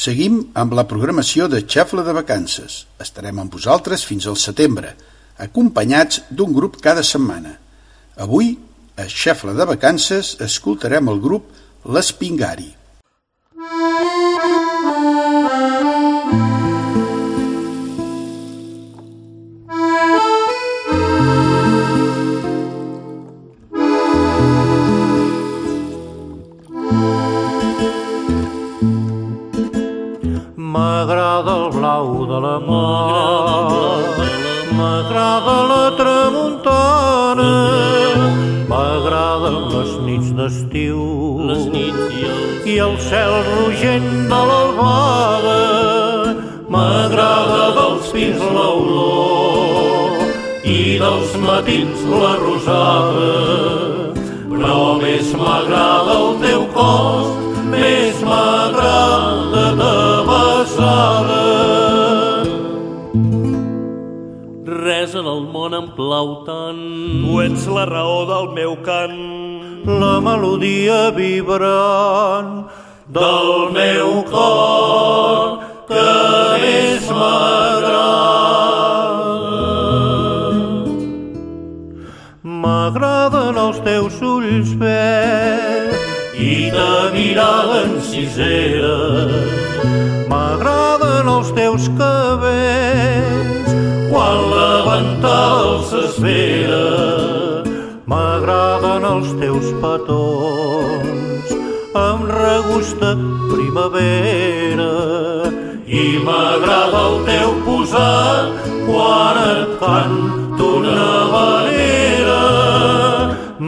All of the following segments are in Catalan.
Seguim amb la programació de Xefla de Vacances. Estarem amb vosaltres fins al setembre, acompanyats d'un grup cada setmana. Avui, a Xefla de Vacances, escoltarem el grup L'Espingari. M'agrada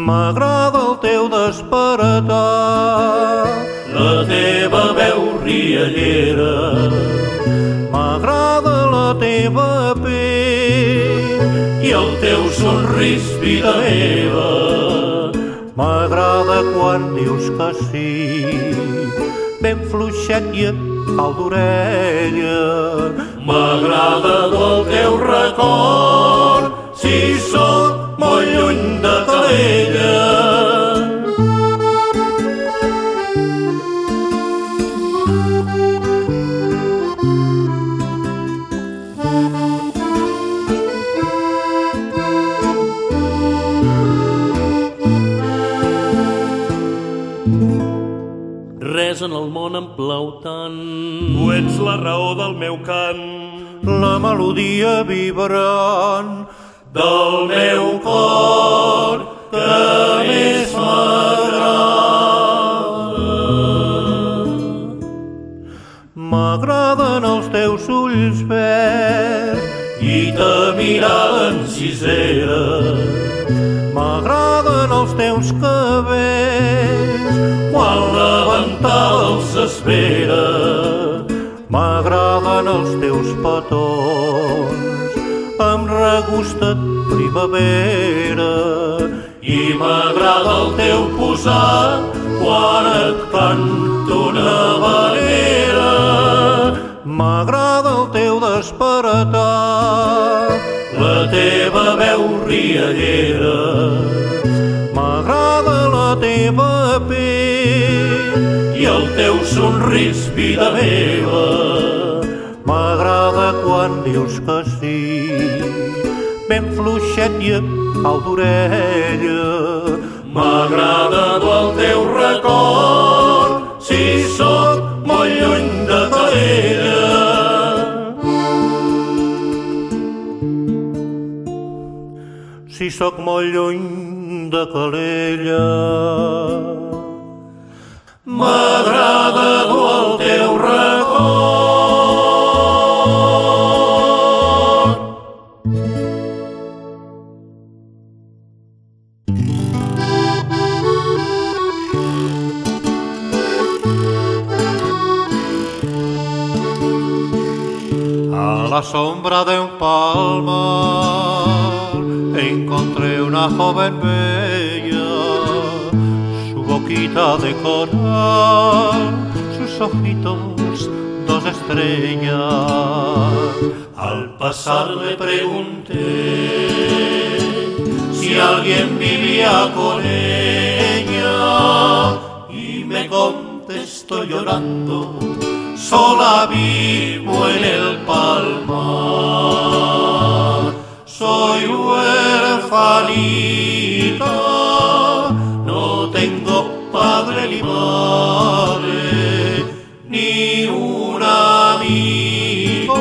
M'agrada el teu despertar, la teva veu riallera. M'agrada la teva pell i el teu somrís, vida meva. M'agrada quan dius que sí, ben fluixet i a cau d'orella. M'agrada del teu record, si sóc Res en el món em plau tant. Tu ets la raó del meu cant, la melodia vibrant del meu ta mirada encisera. M'agraden els teus cabells quan la ventada els espera. M'agraden els teus petons amb regust de primavera. I m'agrada el teu posat quan et canto una vanera. M'agrada el teu despertar, la teva veu riallera. M'agrada la teva pell i el teu somrís, vida meva. M'agrada quan dius que sí, ben fluixet i pau d'orella. M'agrada el teu record, si sóc Si sóc molt lluny de Calella. M'agrada el teu record. A la sombra de un palmar encontré una joven bella, su boquita de coral, sus ojitos dos estrellas. Al pasar le pregunté si alguien vivía con ella y me contestó llorando, sola vivo en el palmar. Soy no tengo padre ni madre, ni un amigo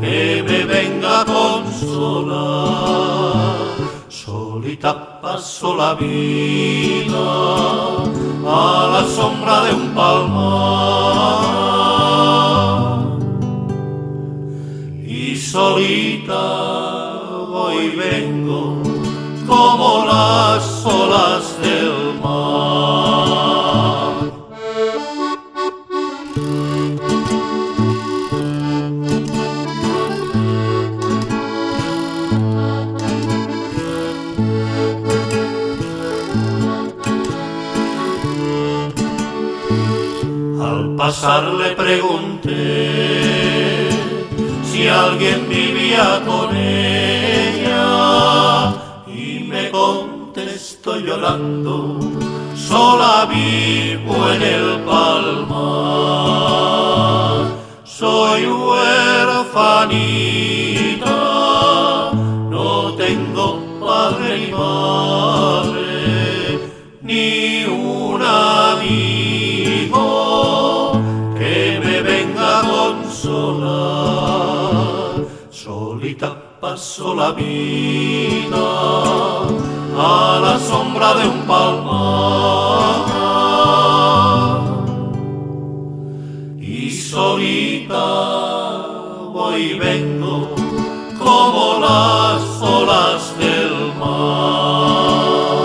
que me venga a consolar. Solita paso la vida a la sombra de un palmar y solita como las olas del mar. Al pasar le pregunté si alguien vivía con ella llorando, sola vivo en el palmar. Soy huerfanita, no tengo padre ni madre, ni un amigo que me venga a consolar. Solita paso la vida la sombra de un palmar. Y solita voy y vengo como las olas del mar.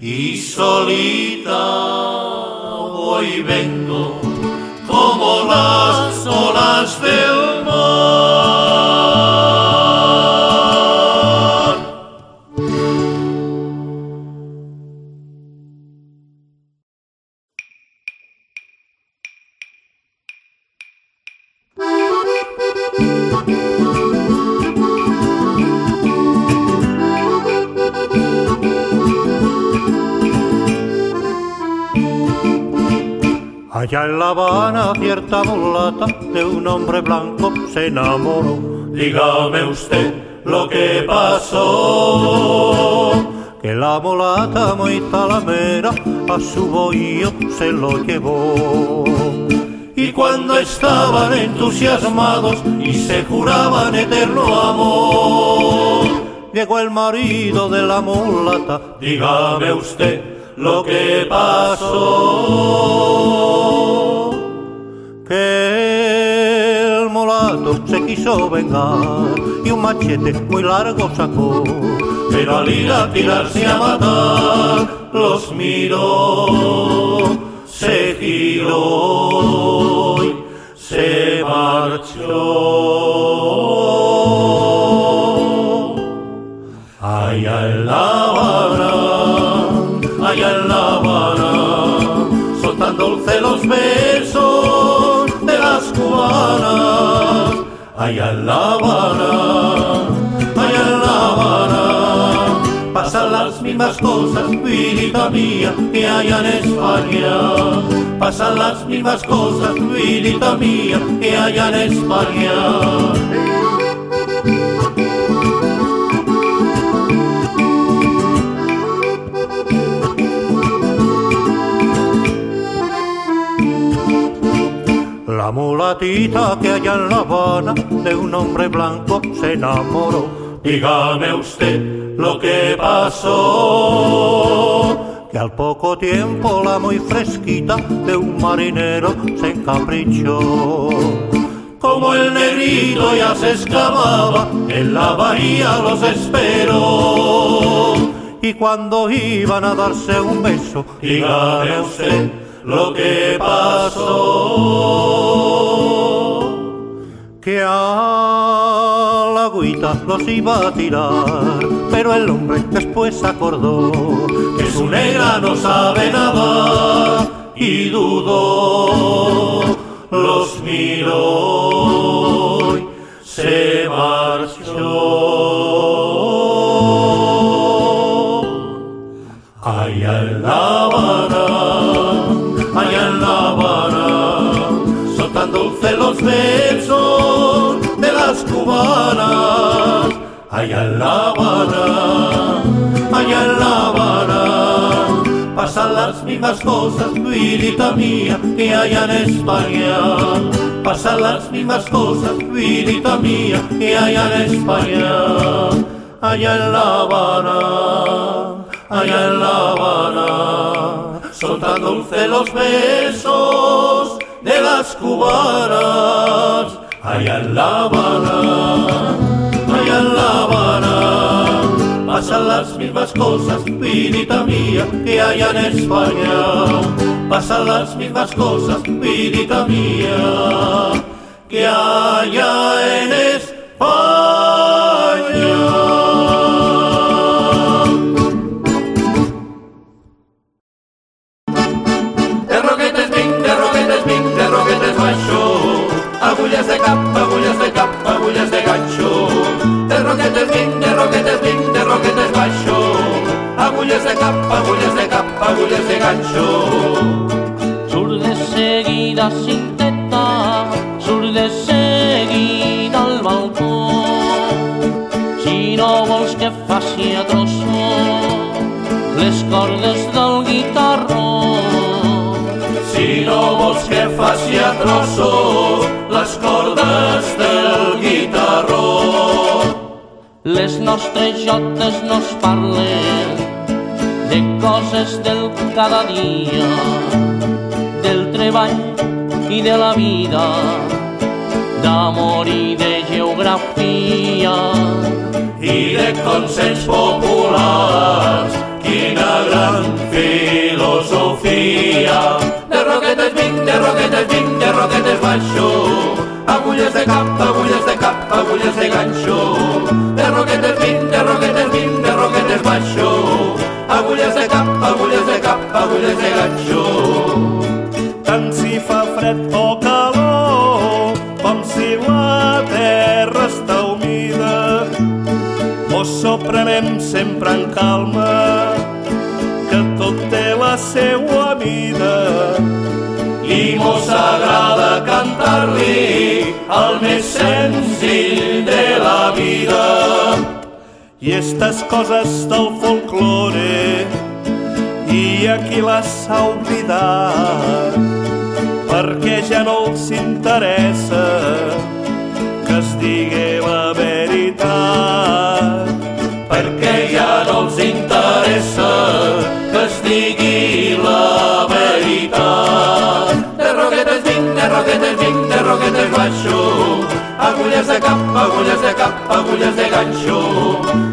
Y solita voy y vengo como las olas del mar. Habana, cierta mulata de un hombre blanco se enamoró. Dígame usted lo que pasó. Que la mulata muy talamera a su bohío se lo llevó. Y cuando estaban entusiasmados y se juraban eterno amor, Llegó el marido de la mulata, dígame usted lo que pasó. Que el mulato se quiso vengar y un machete muy largo sacó. Pero al ir a tirarse a matar, los miró, se giró y se marchó. Allá en La Habana, allá en La tan dulces los besos cubanas allá en La Habana, allá en La Habana. Pasan las mismas cosas, vidita mía, que allá en España. Pasan las mismas cosas, vidita mía, que allá en España. La mulatita que allá en La Habana de un hombre blanco se enamoró. Dígame usted lo que pasó. Que al poco tiempo la muy fresquita de un marinero se encaprichó. Como el negrito ya se escapaba, en la bahía los esperó. Y cuando iban a darse un beso, dígame usted lo que pasó. Que a la agüita los iba a tirar, pero el hombre después acordó que su negra no sabe nada y dudó. Los miró y se marchó. Allá en besos de las cubanas. Allá en La Habana, allá en La Habana, pasan las mismas cosas, vidita mía, que allá en España. Pasan las mismas cosas, vidita mía, que allá en España. Allá en La Habana, allá en La Habana son tan dulces los besos de las cubanas. Allá en La Habana, allá en La Habana, pasan las mismas cosas, vidita mía, que allá en España. Pasan las mismas cosas, vidita mía, que allá en España. Agulles de cap, agulles de cap, agulles de ganxo. De roquetes vinc, de roquetes vinc, de roquetes baixo. Agulles de cap, agulles de cap, agulles de ganxo. Surt de seguida sin teta, surt de seguida al balcó. Si no vols que faci a trosso les cordes del guitarró, Si no vols que faci a trosso les cordes del guitarró. les nostres jotes no es parlen de coses del cada dia, del treball i de la vida, d'amor i de geografia. i de consells populars. Quina gran filosofia. De roquetes vinc, de roquetes vinc, de roquetes baixo. Agulles de cap, agulles de cap, agulles de ganxo. De roquetes vinc, de roquetes vinc, de roquetes baixo. Agulles de cap, agulles de cap, agulles de ganxo. tant si fa fred o calor, com si la terra està humida. Mosso prenem sempre en calma, seua mida. I mos agrada cantar-li el més senzill de la vida. I estas coses del folklore i aquí les ha oblidat perquè ja no els interessa que es digui la veritat perquè ja no els interessa vinc, de roquetes vinc, de roquetes baixo, agulles de cap, agulles de cap, agulles de ganxo.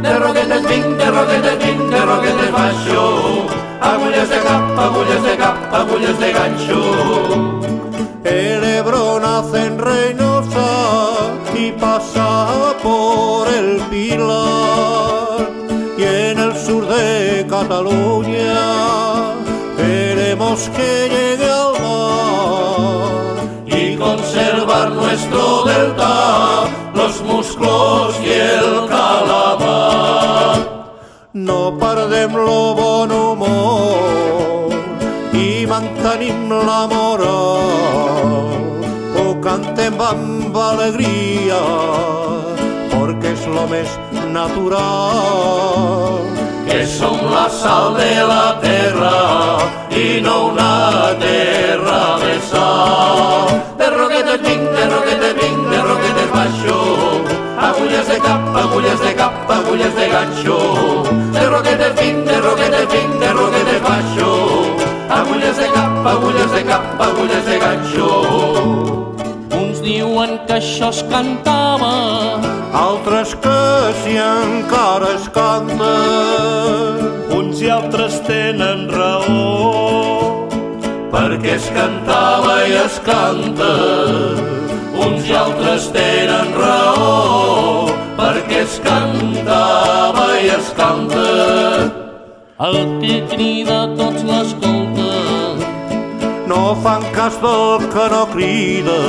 De roquetes vinc, de roquetes vinc, de roquetes baixo, agulles de cap, agulles de cap, agulles de ganxo. El Ebro nace en Reynosa y pasa por el Pilar y en el sur de Cataluña queremos que llegue al y conservar nuestro delta los musclos i el calamar. No perdem lo bon humor i mantenim la moral. Ho cantem amb alegria perquè és lo més natural. Que som la sal de la terra i no una terra de sal. Agulles de cap, agulles de ganxo. De roquetes vinc, de roquetes vinc, de roquetes baixo. Agulles de cap, agulles de cap, agulles de ganxo. Uns diuen que això es cantava, Altres que si encara es canta, Uns i altres tenen raó. perquè es cantava i es canta. Uns i altres tenen raó, perquè es cantava i es canta. el que crida tots l'escolta. no fan cas del que no crida.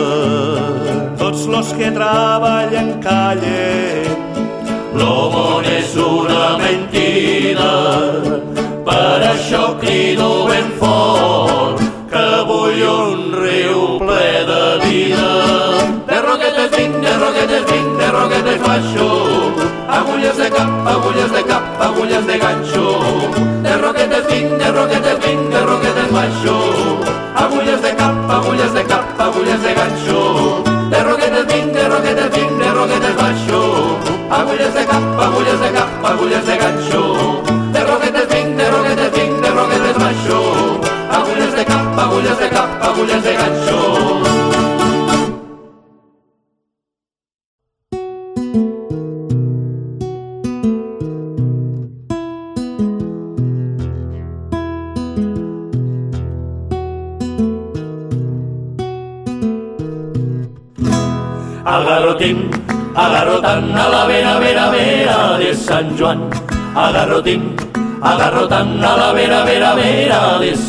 Tots los que treballen callen. Lo món és una mentida, per això crido ben fort,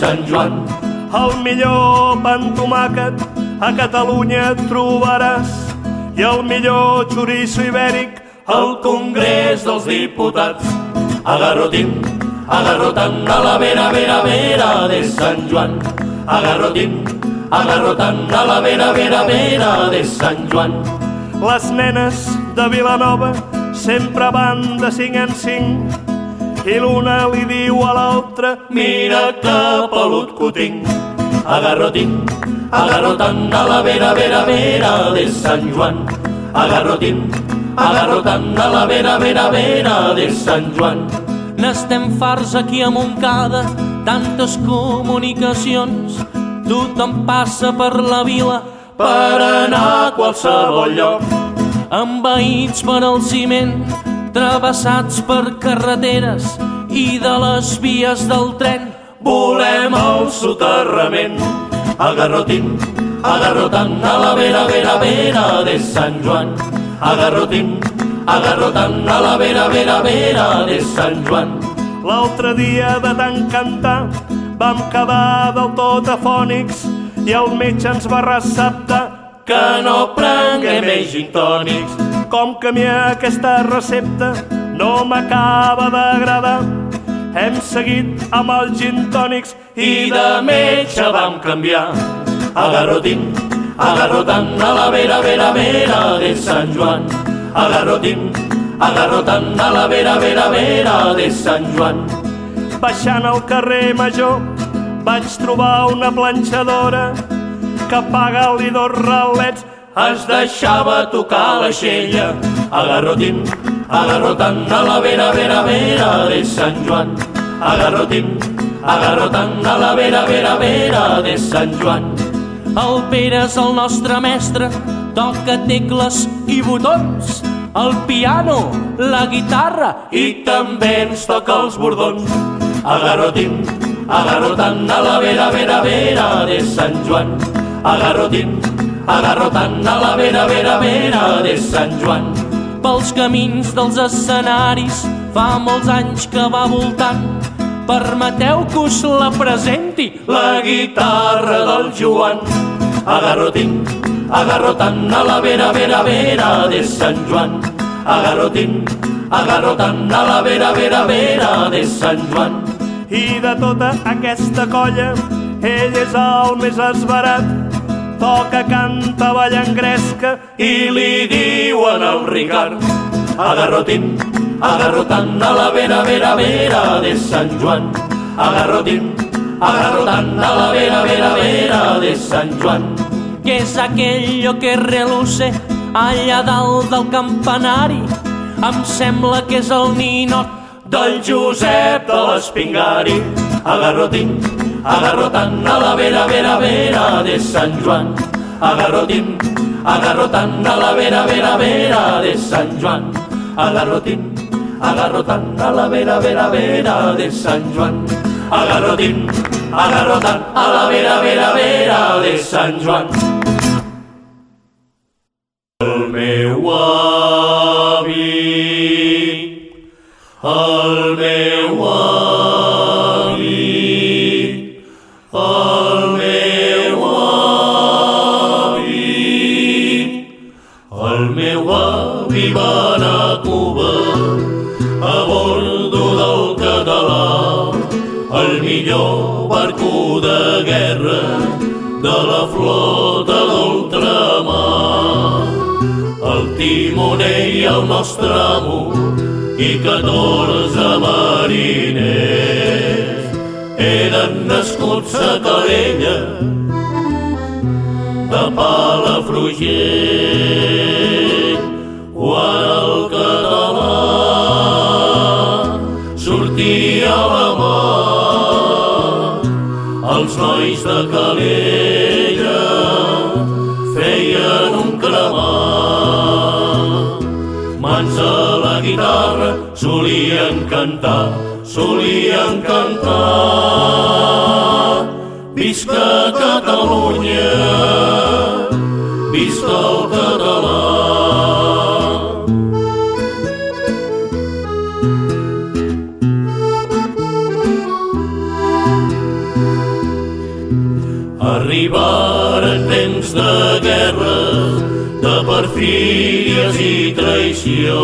Sant Joan. El millor pa amb tomàquet a Catalunya trobaràs i el millor xoriço ibèric al Congrés dels Diputats. Agarrotín, agarrotan a la vera, vera, vera de Sant Joan. Agarrotín, agarrotan a la vera, vera, vera de Sant Joan. Les nenes de Vilanova sempre van de cinc en cinc i l'una li diu a l'altra Mira que pelut que ho tinc. Agarrotín, agarrotan a la vera, vera, vera de Sant Joan. Agarrotín, agarrotan a la vera, vera, vera de Sant Joan. N'estem farts aquí a Montcada, tantes comunicacions. Tothom passa per la vila Per anar a qualsevol lloc, envaïts per el ciment, travessats per carreteres i de les vies del tren. volem el soterrament. Agarrotín, agarrotan a la vera, vera, vera de Sant Joan. Agarrotín, agarrotan a la vera, vera, vera de Sant Joan. L'altre dia de tant cantar vam quedar del tot afònics i el metge ens va receptar Que no prenguem més gin tònics. Com que a mi aquesta recepta no m'acaba d'agradar. Hem seguit amb els gin tònics i de metge vam canviar. Agarrotín, agarrotan a la vera, vera, vera de Sant Joan. Agarrotín, agarrotan a la vera, vera, vera de Sant Joan. baixant al carrer Major vaig trobar una planxadora que paga-li dos ralets es deixava tocar la xella. Agarrotín, agarrotan a la vera, vera, vera de Sant Joan. Agarrotín, agarrotan a la vera, vera, vera de Sant Joan. El Pere és el nostre mestre, toca tecles i botons. El piano, la guitarra i també ens toca els bordons. Agarrotín, agarrotan a la vera, vera, vera de Sant Joan. Agarrotín, agarrotan a la vera, vera, vera de Sant Joan. pels camins dels escenaris. Fa molts anys que va voltant. Permeteu que us la presenti. La guitarra del Joan. Agarrotín, agarrotan a la vera, vera, vera de Sant Joan. Agarrotin, agarrotan a la vera, vera, vera de Sant Joan. I de tota aquesta colla, ell és el més esbarat. Toca, canta, balla engresca i li diuen al Ricard Agarrotin, agarrotan a la vera, vera, vera de Sant Joan. Agarrotin, agarrotan a la vera, vera, vera de Sant Joan. que és aquello que reluce allà dalt del campanari. Em sembla que és el ninot del Josep de l'Espingari. Agarrotin, agarrotan a la vera, vera, vera de Sant Joan. Agarrotin, agarrotan a la vera, vera, vera de Sant Joan. Agarrotin, agarrotan a la vera, vera, vera de Sant Joan. Agarrotin, agarrotan a la vera, vera, vera de Sant Joan. El meu avi, el meu avi, el millor barco de guerra de la flota d'ultramar. El timoner i el nostre amo i 14 mariners eren nascuts a Calella de Palafrugell nois de Calella feien un cremat mans a la guitarra solien cantar solien cantar. Visca Catalunya visca el Temps de guerra, de perfídies i traïció,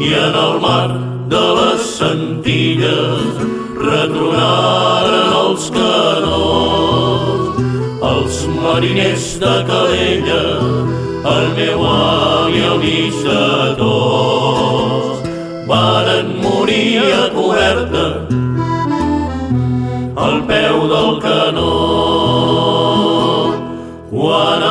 i en el mar de les Sentilles retronaren els canons. Els mariners de Calella, el meu avi el mig de tots, varen morir a coberta al peu del canó. Quan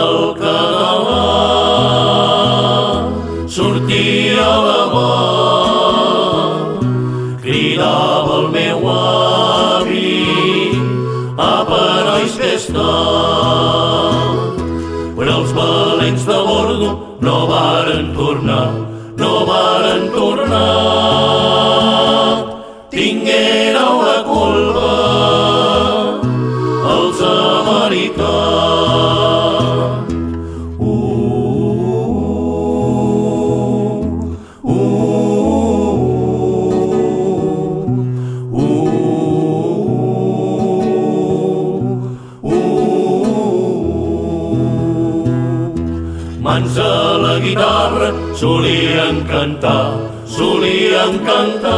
solien cantar, solien cantar.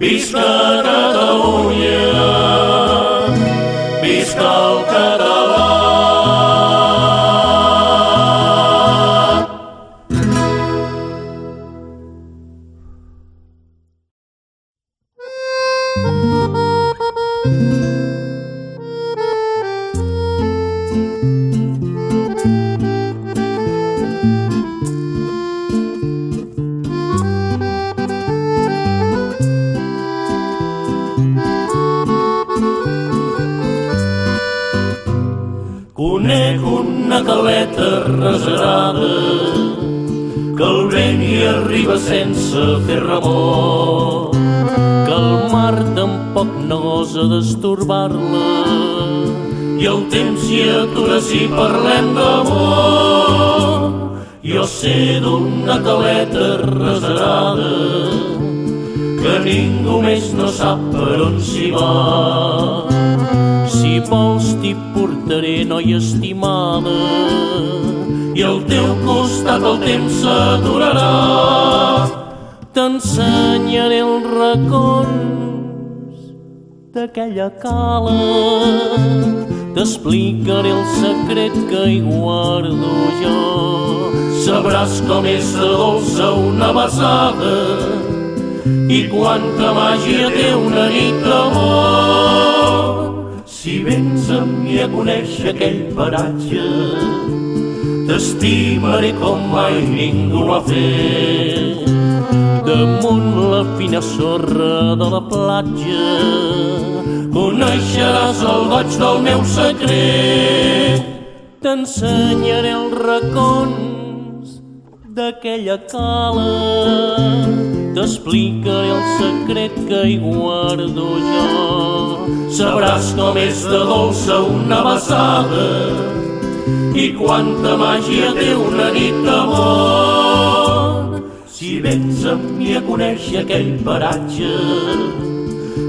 Visca Catalunya, gosa d'estorbar-la. I el temps s'hi atura si parlem d'amor. Jo sé d'una caleta reserada que ningú més no sap per on s'hi va. Si vols t'hi portaré noia estimada, i al teu costat el temps s'aturarà. T'ensenyaré els racons d'aquella cala, t'explicaré el secret que hi guardo jo. Sabràs com és de dolça una besada, i quanta màgia té una nit d'amor. Si vens amb mi a conèixer aquell paratge, t'estimaré com mai ningú ho ha fet. Damunt la fina sorra de la platja, coneixeràs el goig del meu secret. T'ensenyaré els racons d'aquella cala T'explicaré el secret que hi guardo jo. Sabràs com és de dolça una besada i quanta màgia té una nit d'amor. Si vens amb mi a conèixer aquell paratge,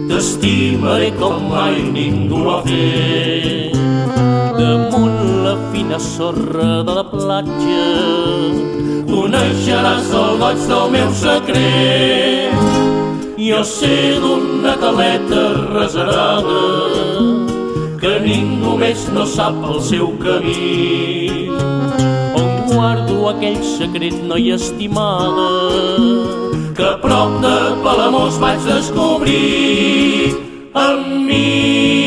t'estimaré com mai ningú ha fet. Damunt la fina sorra de la platja, coneixeràs el goig del meu secret. Jo sé d'una caleta reserada que ningú més no sap el seu camí. Guardo aquell secret, noia estimada, que a prop de Palamós vaig descobrir amb mi.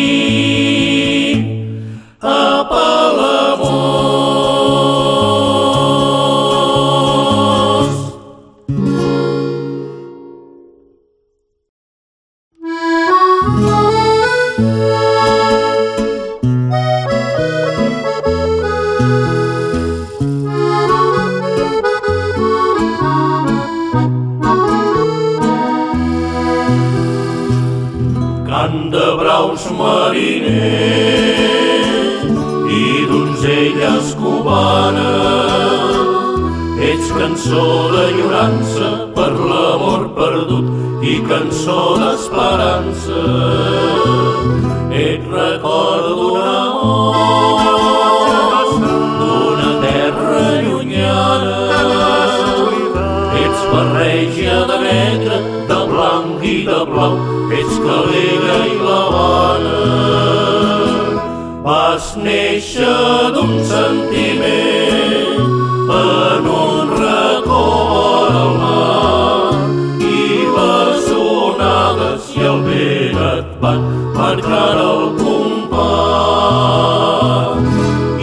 Et van marcant el compàs.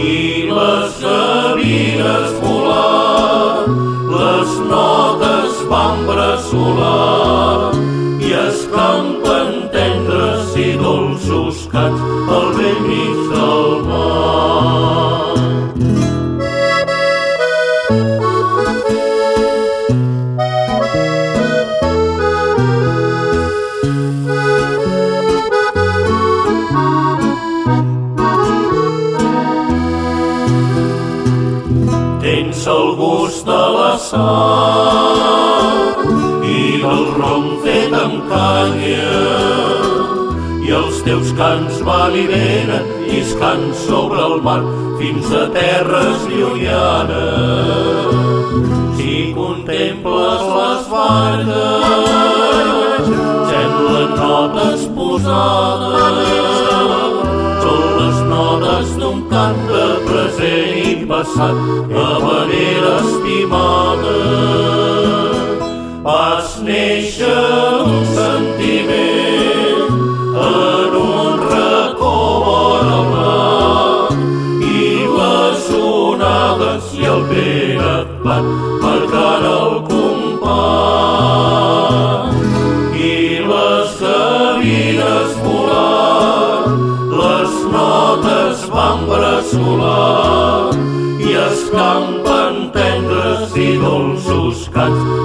I les gavines volant les notes van bressolar canya i els teus cants van i venen lliscant sobre el mar fins a terres llunyanes. Si contemples les barques, semblen notes posades, són les notes d'un cant de present i passat, habanera estimada. Vas néixer i es campen tendres i dolços cants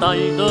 d'un retall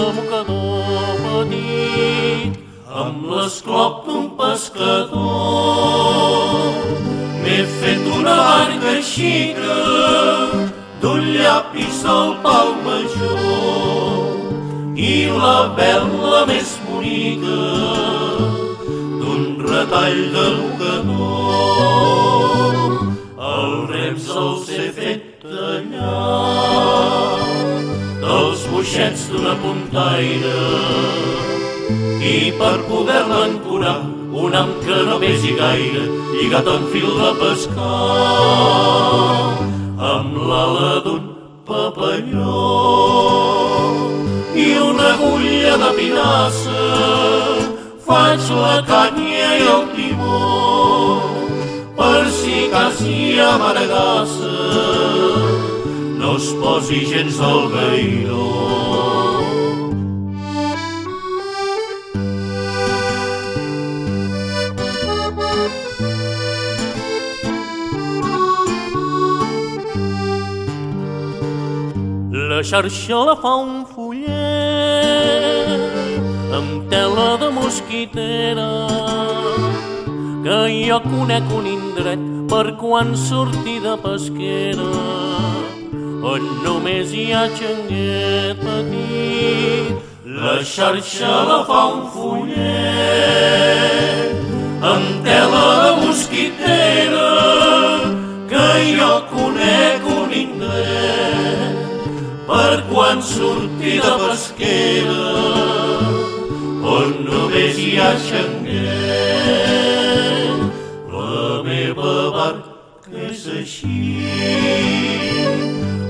no pesi gaire lligat en fil de pescar amb l'ala d'un papalló i una agulla de pinassa faig la canya i el timó per si quasi amargassa no es posi gens del gairó. Xarxa la fa un fullet amb tela de mosquitera que jo conec un indret per quan surti de pesquera on només hi ha xanguet petit. La xarxa la fa un fullet amb tela de mosquitera de pesquera on només hi ha xanguet. La meva barca és així,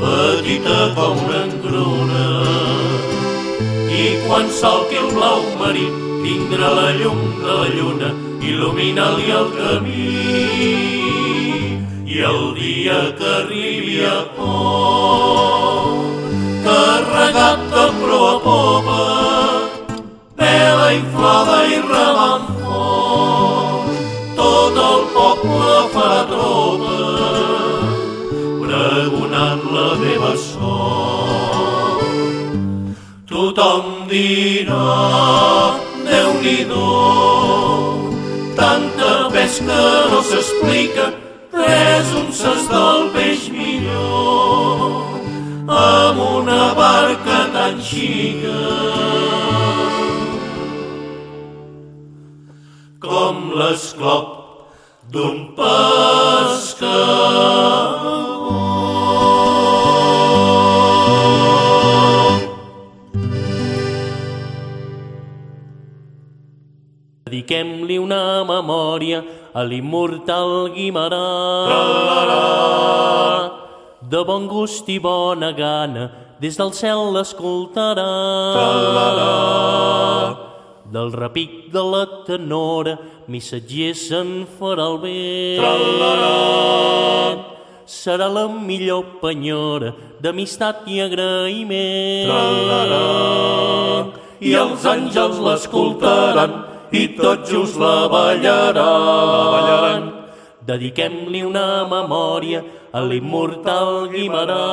petita com una engruna, i quan salqui el blau marí tindrà la llum de la lluna, il·lumina-li el camí. I el dia que arribi a port, carregat inflada i remant fort, tot el poble farà tropa, pregonant la meva sort. Tothom dirà, Déu-n'hi-do, tanta pesca no s'explica, tres unces del peix millor, amb una barca tan xica. Com l'esclop d'un pescador. Dediquem-li una memòria a l'immortal Guimarà. De bon gust i bona gana, des del cel l'escoltarà. Del repic de la tenora, missatger se'n farà el bé. Serà la millor penyora d'amistat i agraïment. I els àngels l'escoltaran i tot just la ballaran. La ballaran. Dediquem-li una memòria a l'immortal Guimarà.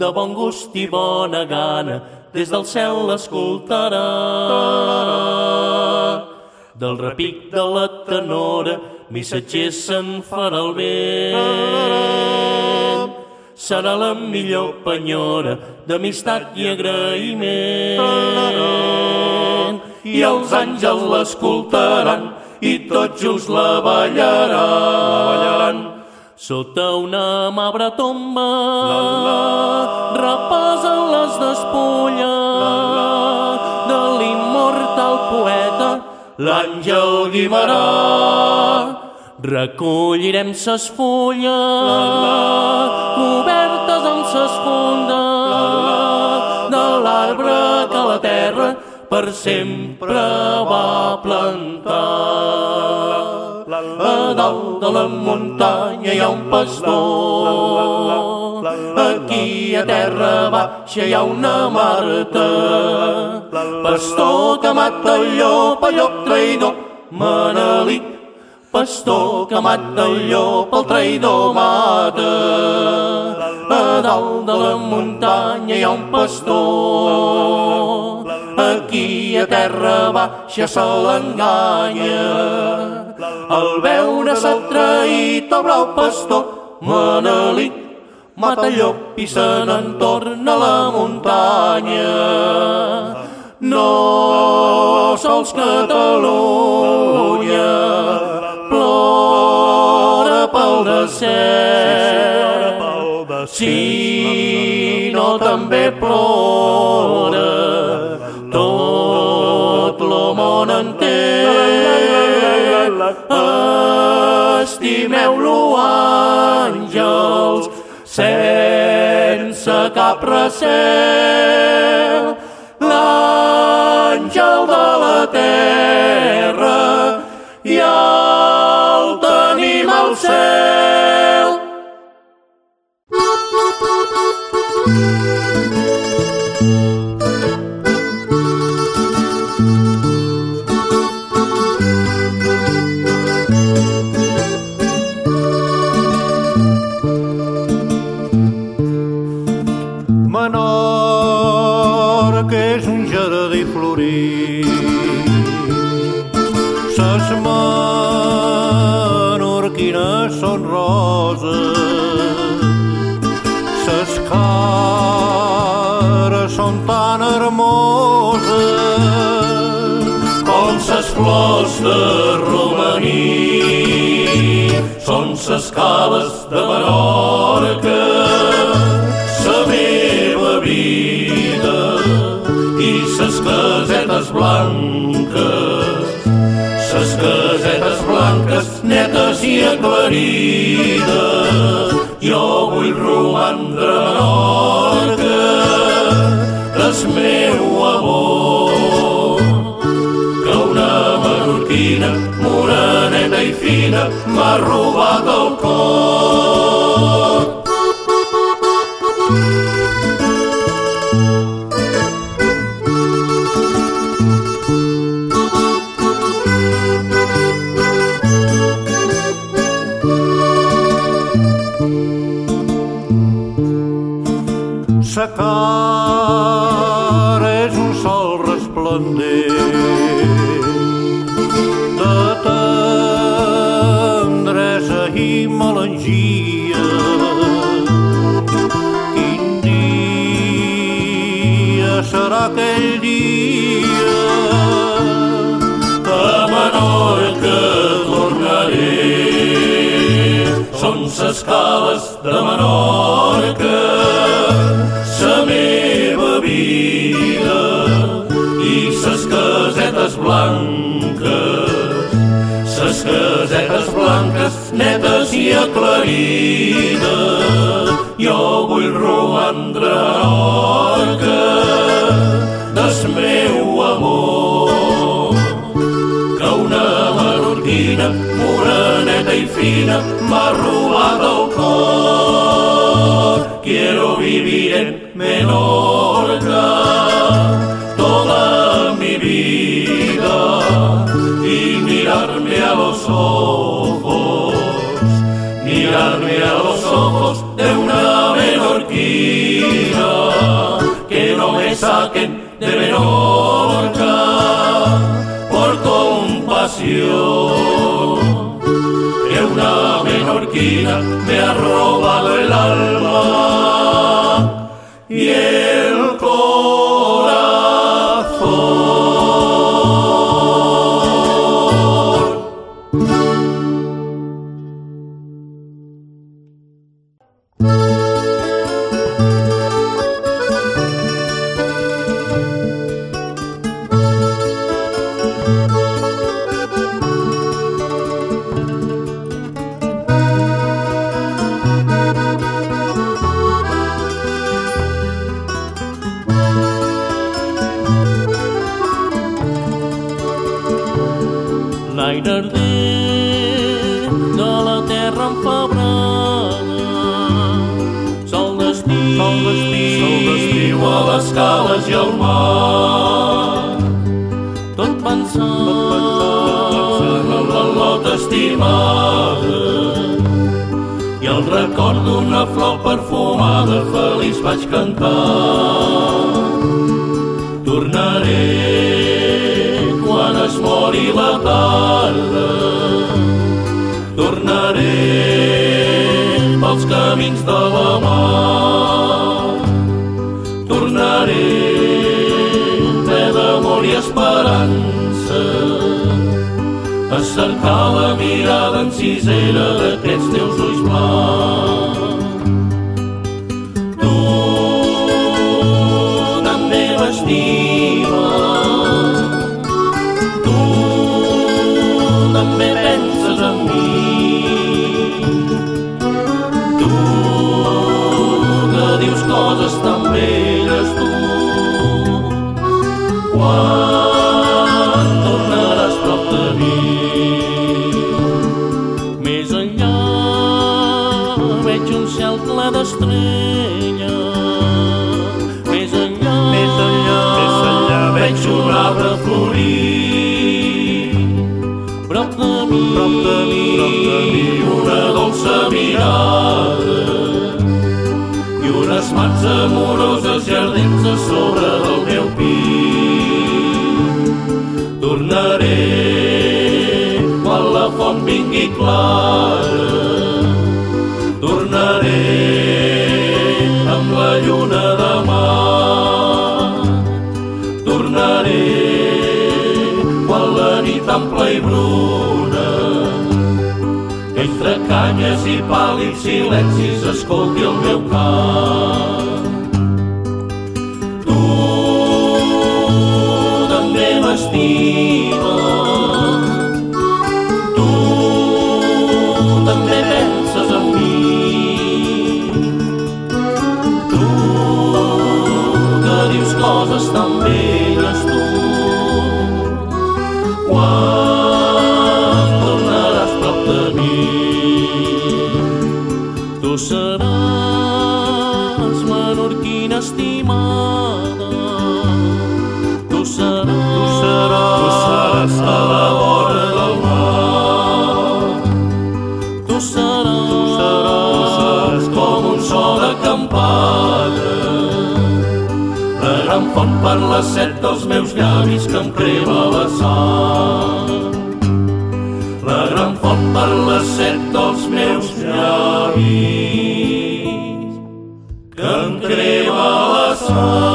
De bon gust i bona gana, des del cel l'escoltarà. Del repic de la tenora, missatger se'n farà el bé. Serà la millor penyora d'amistat i agraïment. I els àngels l'escoltaran i tot just la ballaran. La ballaran. Sota una mabre tomba reposen les despulles de l'immortal poeta l'Àngel Guimarà. Recollirem ses fulles cobertes amb ses fundes de l'arbre que la terra per sempre va plantar. A dalt de la muntanya hi ha un pastor Aquí a terra baixa hi ha una Marta, pastor que mata el llop, el llop traïdor, Manelic, pastor que mata el llop, el traïdor mata. A dalt de la muntanya hi ha un pastor, aquí a terra baixa se l'enganya. Al veure s'ha traït el blau pastor, Manelic, mata el llop i se n'en torna a la muntanya. No sols Catalunya plora pel desert, sinó també plora tot el món enter. Estimeu-lo, àngels, sense cap recel. L'àngel de la terra i el tenim al cel. Flors de romaní. Són ses cales de Menorca, sa meva vida i ses casetes blanques, ses casetes blanques netes i aclarides. Jo vull romandre a Menorca, moreneta i fina m'ha robat el cor. Ses cales de Menorca, sa meva vida i ses casetes blanques, ses casetes blanques netes i aclarides. Jo vull romandre a Menorca, des meu amor, que una menorquina moreneta i fina m'ha robat Por compasión. Que una menorquina me ha robado el alma estàs a la vora del mar. Tu seràs, tu seràs com un sol de campana, la gran font per la set dels meus llavis que em crema la sang. La gran font per la set dels meus llavis que em crema la sang.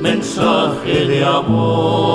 mensaje de amor.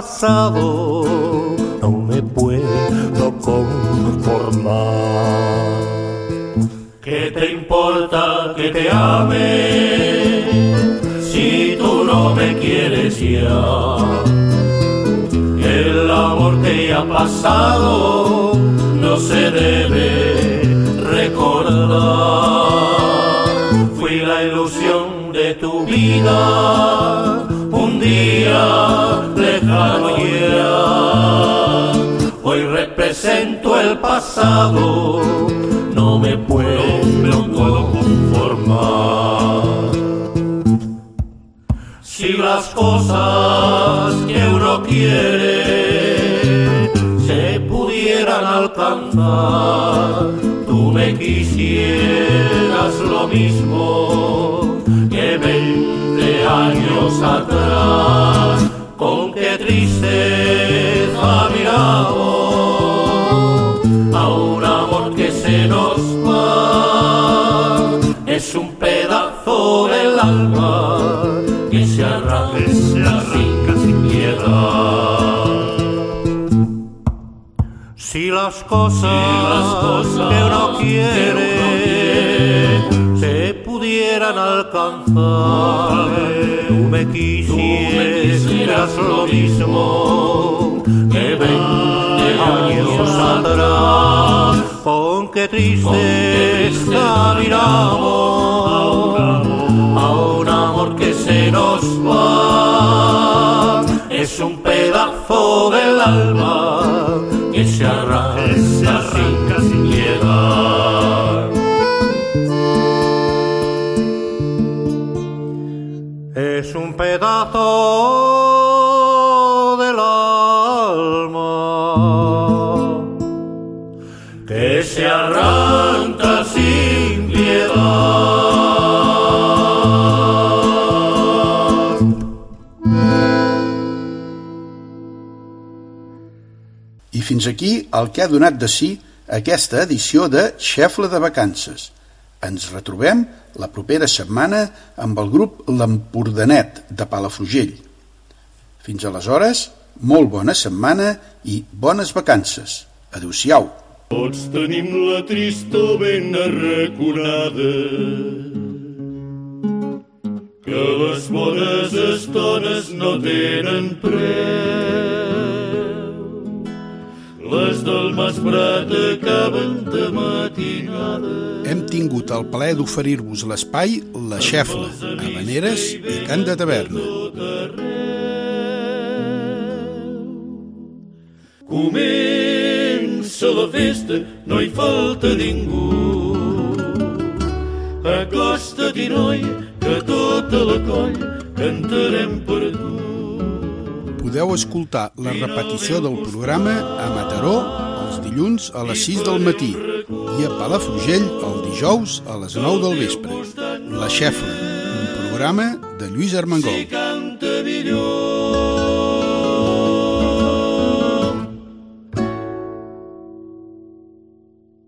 Pasado, no me puedo conformar. ¿Qué te importa que te ame si tú no me quieres ya? El amor que ha pasado no se debe recordar. Fui la ilusión de tu vida, no me puedo, conformar. Si las cosas que uno quiere se pudieran alcanzar, tú me quisieras lo mismo que veinte años atrás, con qué tristeza miramos por el alma que se arranca, se arranca sin piedad. Si las cosas, las cosas que uno quiere, se pudieran alcanzar, tú me quisieras, lo mismo que veinte años atrás. Con qué triste, triste caminamos Es un pedazo del alma que se arranca sin piedad. Es un pedazo del alma que se arranca sin piedad. Fins aquí el que ha donat de si aquesta edició de Xefla de Vacances. Ens retrobem la propera setmana amb el grup L'Empordanet de Palafrugell. Fins aleshores, molt bona setmana i bones vacances. Adéu-siau. Tots tenim la tristor ben arraconada que les bones estones no tenen preu. Acaben de matinada. Hem tingut el plaer d'oferir-vos l'espai La Xefla, Habaneres i Cant de Taverna. Comença la festa, no hi falta ningú. Acosta't-hi, noi, que tota la colla cantarem per tu. Podeu escoltar la repetició del programa a Mataró els dilluns a les 6 del matí i a Palafrugell el dijous a les 9 del vespre. La Xefla, un programa de Lluís Armengol. Millor